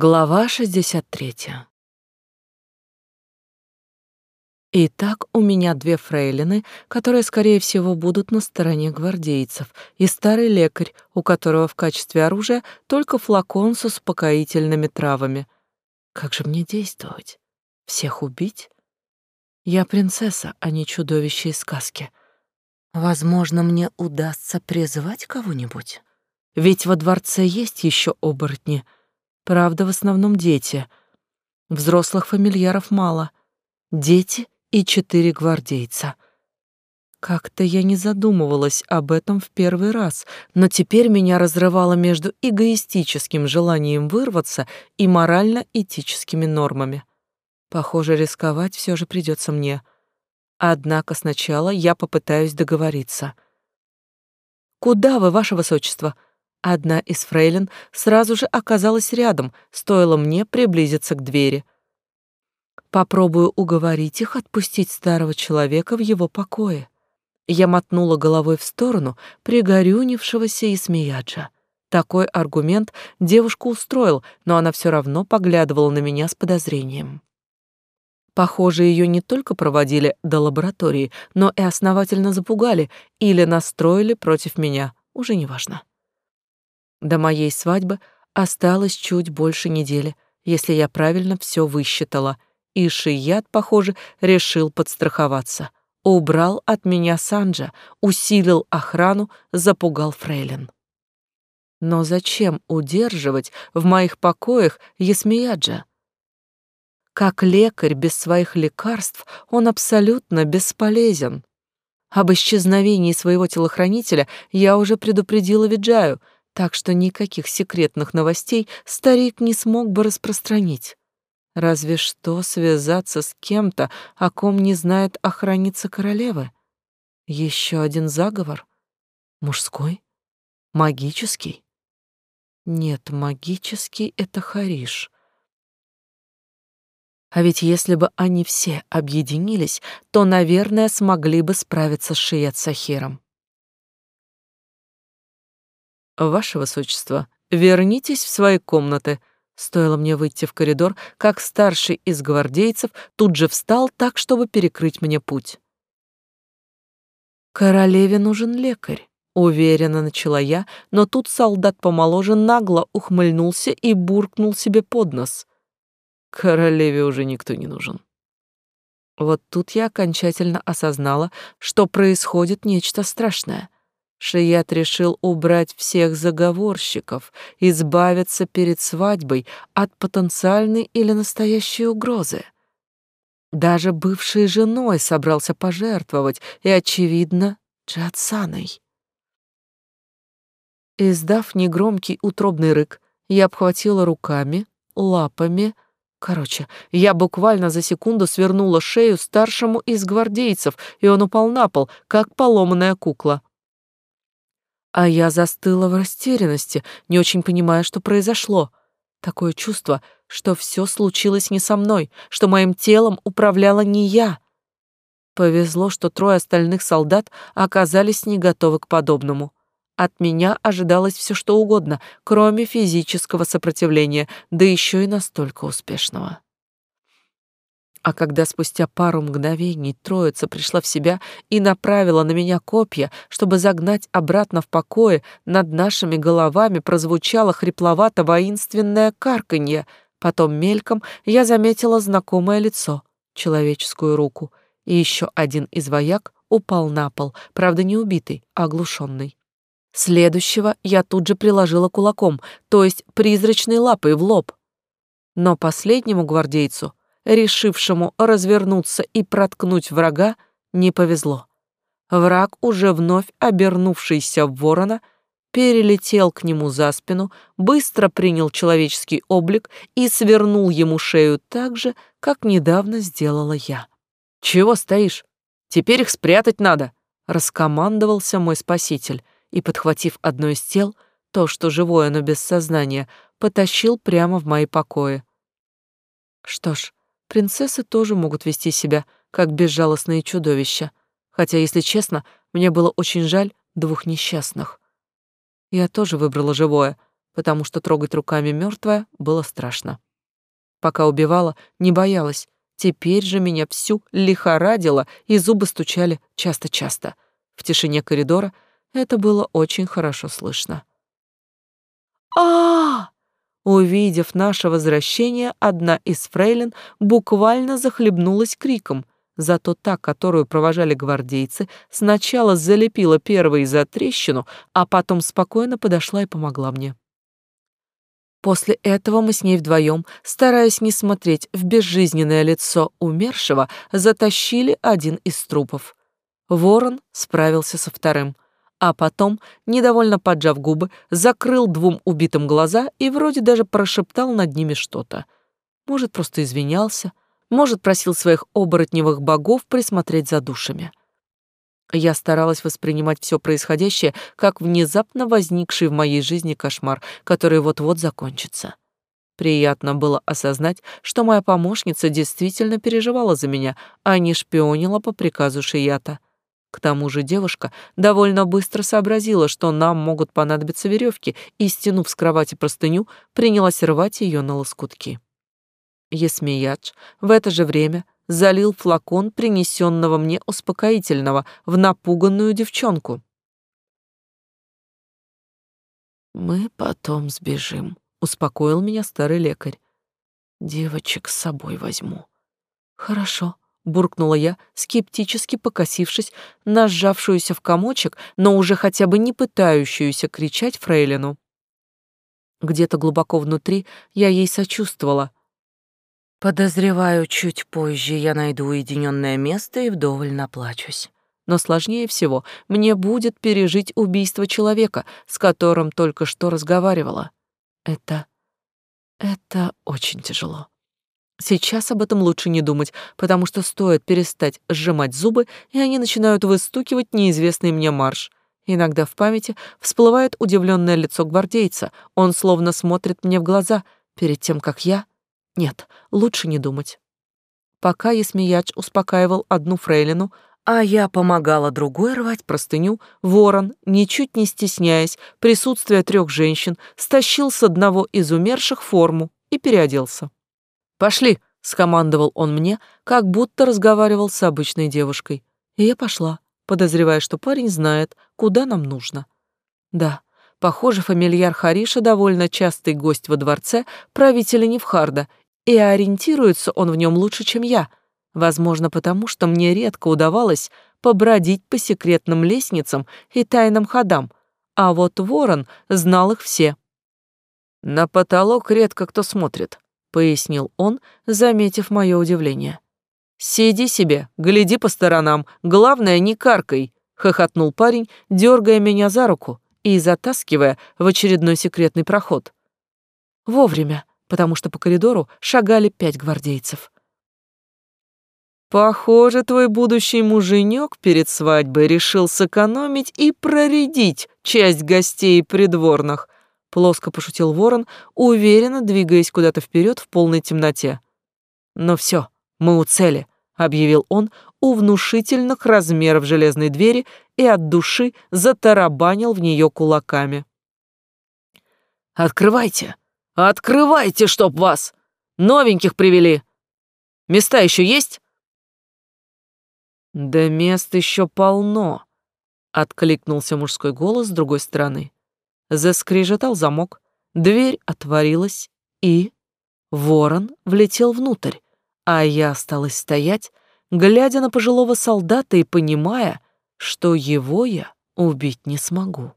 Глава 63. Итак, у меня две фрейлины, которые, скорее всего, будут на стороне гвардейцев, и старый лекарь, у которого в качестве оружия только флакон с успокоительными травами. Как же мне действовать? Всех убить? Я принцесса, а не чудовище из сказки. Возможно, мне удастся призвать кого-нибудь. Ведь во дворце есть еще оборотни — Правда, в основном дети. Взрослых фамильяров мало. Дети и четыре гвардейца. Как-то я не задумывалась об этом в первый раз, но теперь меня разрывало между эгоистическим желанием вырваться и морально-этическими нормами. Похоже, рисковать все же придется мне. Однако сначала я попытаюсь договориться. «Куда вы, ваше высочество?» Одна из фрейлин сразу же оказалась рядом, стоило мне приблизиться к двери. Попробую уговорить их отпустить старого человека в его покое. Я мотнула головой в сторону пригорюнившегося Исмеяджа. Такой аргумент девушку устроил, но она все равно поглядывала на меня с подозрением. Похоже, ее не только проводили до лаборатории, но и основательно запугали или настроили против меня, уже неважно. До моей свадьбы осталось чуть больше недели, если я правильно все высчитала, и Шият, похоже, решил подстраховаться. Убрал от меня Санджа, усилил охрану, запугал фрейлин. Но зачем удерживать в моих покоях Ясмияджа? Как лекарь без своих лекарств он абсолютно бесполезен. Об исчезновении своего телохранителя я уже предупредила Виджаю — так что никаких секретных новостей старик не смог бы распространить. Разве что связаться с кем-то, о ком не знает охранница королевы. Еще один заговор? Мужской? Магический? Нет, магический — это Хариш. А ведь если бы они все объединились, то, наверное, смогли бы справиться с Шият Сахиром. «Ваше высочество, вернитесь в свои комнаты». Стоило мне выйти в коридор, как старший из гвардейцев тут же встал так, чтобы перекрыть мне путь. «Королеве нужен лекарь», — уверенно начала я, но тут солдат помоложе нагло ухмыльнулся и буркнул себе под нос. «Королеве уже никто не нужен». Вот тут я окончательно осознала, что происходит нечто страшное — Шият решил убрать всех заговорщиков, избавиться перед свадьбой от потенциальной или настоящей угрозы. Даже бывшей женой собрался пожертвовать, и, очевидно, Джатсаной. Издав негромкий утробный рык, я обхватила руками, лапами, Короче, я буквально за секунду свернула шею старшему из гвардейцев, и он упал на пол, как поломанная кукла. А я застыла в растерянности, не очень понимая, что произошло. Такое чувство, что все случилось не со мной, что моим телом управляла не я. Повезло, что трое остальных солдат оказались не готовы к подобному. От меня ожидалось все что угодно, кроме физического сопротивления, да еще и настолько успешного. А когда спустя пару мгновений троица пришла в себя и направила на меня копья, чтобы загнать обратно в покое, над нашими головами прозвучало хрипловато-воинственное карканье. Потом мельком я заметила знакомое лицо, человеческую руку, и еще один из вояк упал на пол, правда не убитый, а оглушенный. Следующего я тут же приложила кулаком, то есть призрачной лапой в лоб. Но последнему гвардейцу решившему развернуться и проткнуть врага, не повезло. Враг, уже вновь обернувшийся в ворона, перелетел к нему за спину, быстро принял человеческий облик и свернул ему шею так же, как недавно сделала я. «Чего стоишь? Теперь их спрятать надо!» — раскомандовался мой спаситель и, подхватив одно из тел, то, что живое, но без сознания, потащил прямо в мои покои. Что ж, Принцессы тоже могут вести себя, как безжалостные чудовища, хотя, если честно, мне было очень жаль двух несчастных. Я тоже выбрала живое, потому что трогать руками мертвое было страшно. Пока убивала, не боялась. Теперь же меня всю лихорадило, и зубы стучали часто-часто. В тишине коридора это было очень хорошо слышно. а Увидев наше возвращение, одна из фрейлин буквально захлебнулась криком. Зато та, которую провожали гвардейцы, сначала залепила первой за трещину, а потом спокойно подошла и помогла мне. После этого мы с ней вдвоем, стараясь не смотреть в безжизненное лицо умершего, затащили один из трупов. Ворон справился со вторым, а потом, недовольно поджав губы, закрыл двум убитым глаза и вроде даже прошептал над ними что-то. Может, просто извинялся, может, просил своих оборотневых богов присмотреть за душами. Я старалась воспринимать все происходящее как внезапно возникший в моей жизни кошмар, который вот-вот закончится. Приятно было осознать, что моя помощница действительно переживала за меня, а не шпионила по приказу Шията. К тому же девушка довольно быстро сообразила, что нам могут понадобиться веревки, и, стянув с кровати простыню, принялась рвать ее на лоскутки. Есмеядж в это же время залил флакон принесенного мне успокоительного в напуганную девчонку. «Мы потом сбежим», — успокоил меня старый лекарь. «Девочек с собой возьму». «Хорошо», — буркнула я, скептически покосившись на сжавшуюся в комочек, но уже хотя бы не пытающуюся кричать фрейлину. Где-то глубоко внутри я ей сочувствовала, Подозреваю, чуть позже я найду уединенное место и вдоволь наплачусь. Но сложнее всего мне будет пережить убийство человека, с которым только что разговаривала. Это... это очень тяжело. Сейчас об этом лучше не думать, потому что стоит перестать сжимать зубы, и они начинают выстукивать неизвестный мне марш. Иногда в памяти всплывает удивленное лицо гвардейца. Он словно смотрит мне в глаза перед тем, как я нет, лучше не думать. Пока Есмеяч успокаивал одну фрейлину, а я помогала другой рвать простыню, ворон, ничуть не стесняясь присутствия трех женщин, стащил с одного из умерших форму и переоделся. «Пошли!» — скомандовал он мне, как будто разговаривал с обычной девушкой. И я пошла, подозревая, что парень знает, куда нам нужно. Да, похоже, фамильяр Хариша довольно частый гость во дворце правителя Невхарда и ориентируется он в нем лучше, чем я, возможно, потому что мне редко удавалось побродить по секретным лестницам и тайным ходам, а вот ворон знал их все. «На потолок редко кто смотрит», — пояснил он, заметив мое удивление. «Сиди себе, гляди по сторонам, главное, не каркай», — хохотнул парень, дергая меня за руку и затаскивая в очередной секретный проход. Вовремя, потому что по коридору шагали пять гвардейцев. «Похоже, твой будущий муженек перед свадьбой решил сэкономить и проредить часть гостей придворных», — плоско пошутил ворон, уверенно двигаясь куда-то вперед в полной темноте. «Но все, мы у цели», — объявил он у внушительных размеров железной двери и от души затарабанил в нее кулаками. «Открывайте!» Открывайте, чтоб вас! Новеньких привели. Места еще есть? Да мест еще полно, откликнулся мужской голос с другой стороны. Заскрежетал замок, дверь отворилась, и ворон влетел внутрь, а я осталась стоять, глядя на пожилого солдата и понимая, что его я убить не смогу.